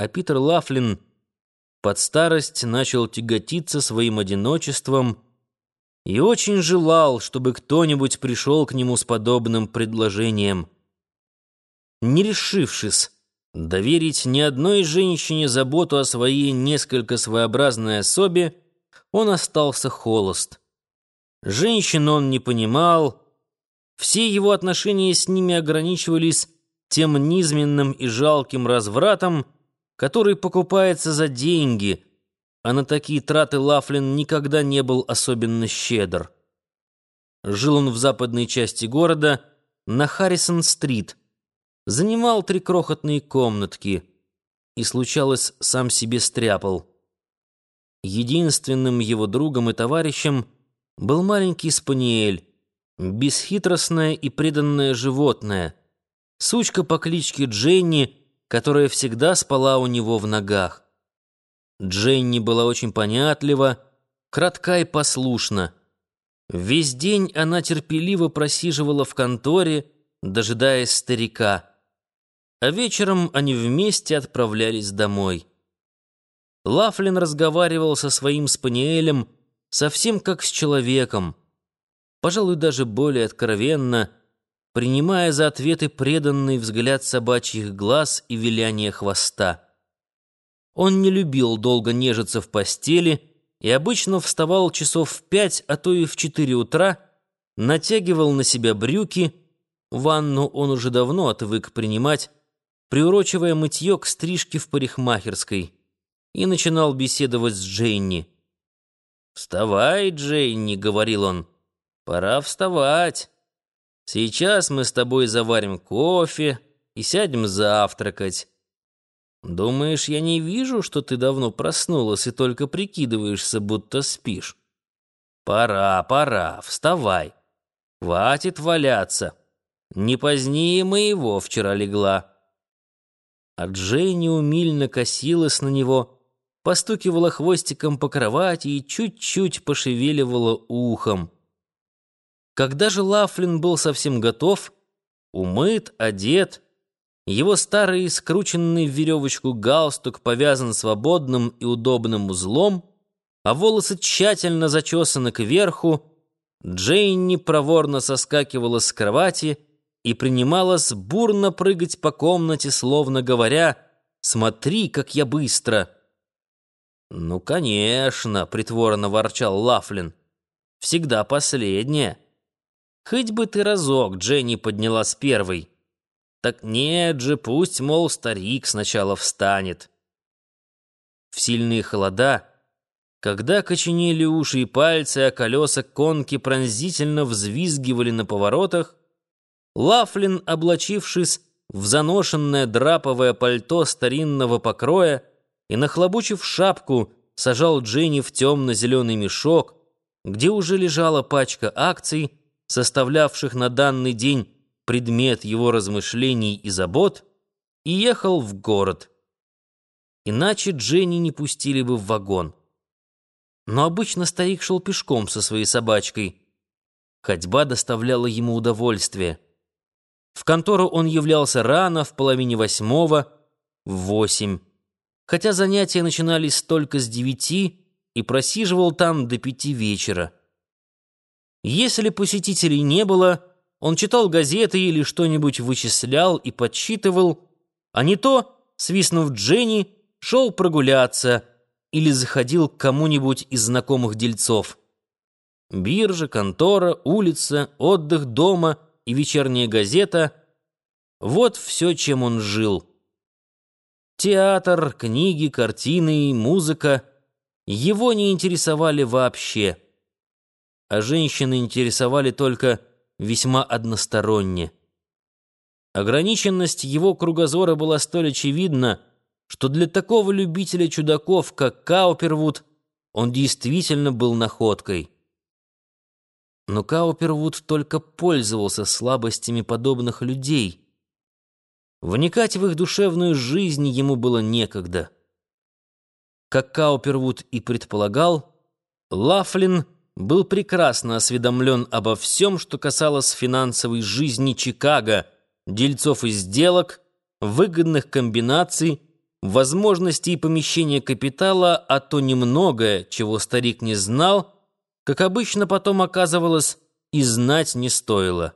а Питер Лафлин под старость начал тяготиться своим одиночеством и очень желал, чтобы кто-нибудь пришел к нему с подобным предложением. Не решившись доверить ни одной женщине заботу о своей несколько своеобразной особе, он остался холост. Женщин он не понимал, все его отношения с ними ограничивались тем низменным и жалким развратом, который покупается за деньги, а на такие траты Лафлин никогда не был особенно щедр. Жил он в западной части города, на Харрисон-стрит, занимал три крохотные комнатки и, случалось, сам себе стряпал. Единственным его другом и товарищем был маленький спаниель, бесхитростное и преданное животное, сучка по кличке Дженни, которая всегда спала у него в ногах. Дженни была очень понятлива, кратка и послушна. Весь день она терпеливо просиживала в конторе, дожидаясь старика а вечером они вместе отправлялись домой. Лафлин разговаривал со своим спаниелем совсем как с человеком, пожалуй, даже более откровенно, принимая за ответы преданный взгляд собачьих глаз и виляние хвоста. Он не любил долго нежиться в постели и обычно вставал часов в пять, а то и в четыре утра, натягивал на себя брюки, ванну он уже давно отвык принимать, приурочивая мытье к стрижке в парикмахерской, и начинал беседовать с Дженни. «Вставай, Дженни», — говорил он, — «пора вставать. Сейчас мы с тобой заварим кофе и сядем завтракать. Думаешь, я не вижу, что ты давно проснулась и только прикидываешься, будто спишь? Пора, пора, вставай. Хватит валяться. Не позднее моего вчера легла» а Джейни умильно косилась на него, постукивала хвостиком по кровати и чуть-чуть пошевеливала ухом. Когда же Лафлин был совсем готов, умыт, одет, его старый скрученный в веревочку галстук повязан свободным и удобным узлом, а волосы тщательно зачесаны кверху, Джейни проворно соскакивала с кровати и принималась бурно прыгать по комнате, словно говоря «Смотри, как я быстро!» «Ну, конечно», — притворно ворчал Лафлин. «Всегда последняя. Хоть бы ты разок Дженни с первой. Так нет же, пусть, мол, старик сначала встанет». В сильные холода, когда коченели уши и пальцы, а колеса конки пронзительно взвизгивали на поворотах, Лафлин, облачившись в заношенное драповое пальто старинного покроя и нахлобучив шапку, сажал Дженни в темно-зеленый мешок, где уже лежала пачка акций, составлявших на данный день предмет его размышлений и забот, и ехал в город. Иначе Дженни не пустили бы в вагон. Но обычно старик шел пешком со своей собачкой. Ходьба доставляла ему удовольствие. В контору он являлся рано, в половине восьмого, в восемь. Хотя занятия начинались только с девяти, и просиживал там до пяти вечера. Если посетителей не было, он читал газеты или что-нибудь вычислял и подсчитывал, а не то, свистнув Дженни, шел прогуляться или заходил к кому-нибудь из знакомых дельцов. Биржа, контора, улица, отдых дома — и вечерняя газета — вот все, чем он жил. Театр, книги, картины, музыка его не интересовали вообще, а женщины интересовали только весьма односторонне. Ограниченность его кругозора была столь очевидна, что для такого любителя чудаков, как Каупервуд, он действительно был находкой. Но Каупервуд только пользовался слабостями подобных людей. Вникать в их душевную жизнь ему было некогда. Как Каупервуд и предполагал, Лафлин был прекрасно осведомлен обо всем, что касалось финансовой жизни Чикаго, дельцов и сделок, выгодных комбинаций возможности и помещения капитала, а то немногое, чего старик не знал, как обычно потом оказывалось, и знать не стоило.